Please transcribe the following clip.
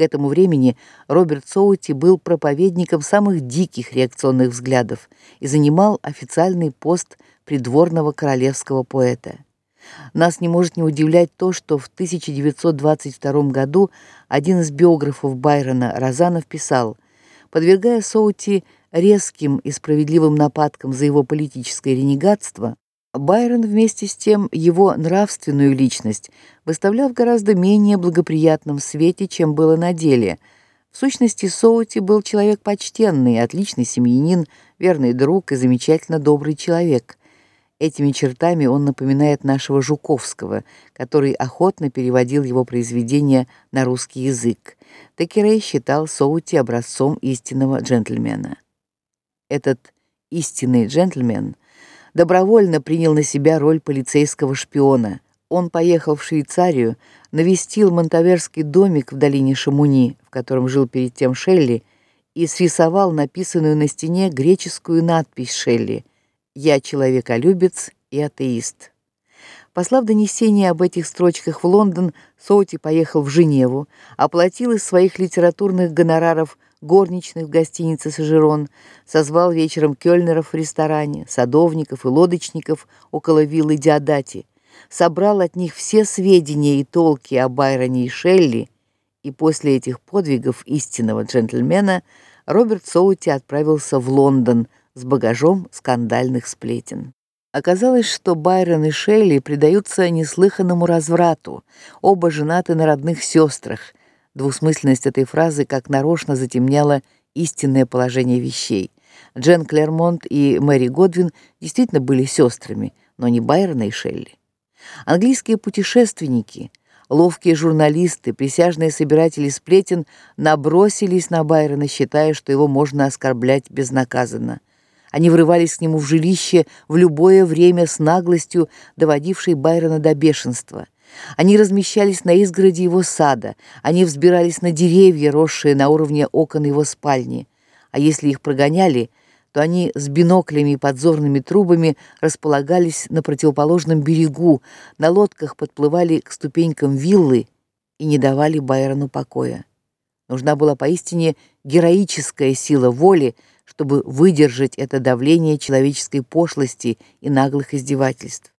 К этому времени Роберт Соути был проповедником самых диких реакционных взглядов и занимал официальный пост придворного королевского поэта. Нас не может не удивлять то, что в 1922 году один из биографов Байрона, Розанов, писал, подвергая Соути резким и справедливым нападкам за его политическое ренегатство, Байрон вместе с тем его нравственную личность выставлял в гораздо менее благоприятном свете, чем было на деле. В сущности, Соути был человек почтенный, отличный семьянин, верный друг и замечательно добрый человек. Этими чертами он напоминает нашего Жуковского, который охотно переводил его произведения на русский язык. Текерей считал Соути образцом истинного джентльмена. Этот истинный джентльмен добровольно принял на себя роль полицейского шпиона. Он поехал в Швейцарию, навестил монтаверский домик в долине Шамуни, в котором жил перед тем Шелли, и срисовал написанную на стене греческую надпись Шелли я человеколюбец и атеист. Послав донесение об этих строчках в Лондон, Соути поехал в Женеву, оплатил из своих литературных гонораров горничных в гостинице Сажерон, созвал вечером кёльнеров в ресторане, садовников и лодочников около виллы Диодати, собрал от них все сведения и толки о Байроне и Шелли, и после этих подвигов истинного джентльмена Роберт Соути отправился в Лондон с багажом скандальных сплетен. Оказалось, что Байрон и Шелли предаются неслыханному разврату. Оба женаты на родных сестрах. Двусмысленность этой фразы как нарочно затемняла истинное положение вещей. Джен Клермонт и Мэри Годвин действительно были сестрами, но не Байрона и Шелли. Английские путешественники, ловкие журналисты, присяжные собиратели сплетен набросились на Байрона, считая, что его можно оскорблять безнаказанно. Они врывались к нему в жилище в любое время с наглостью, доводившей Байрона до бешенства. Они размещались на изгороди его сада, они взбирались на деревья, росшие на уровне окон его спальни. А если их прогоняли, то они с биноклями и подзорными трубами располагались на противоположном берегу, на лодках подплывали к ступенькам виллы и не давали Байрону покоя. Нужна была поистине героическая сила воли, чтобы выдержать это давление человеческой пошлости и наглых издевательств.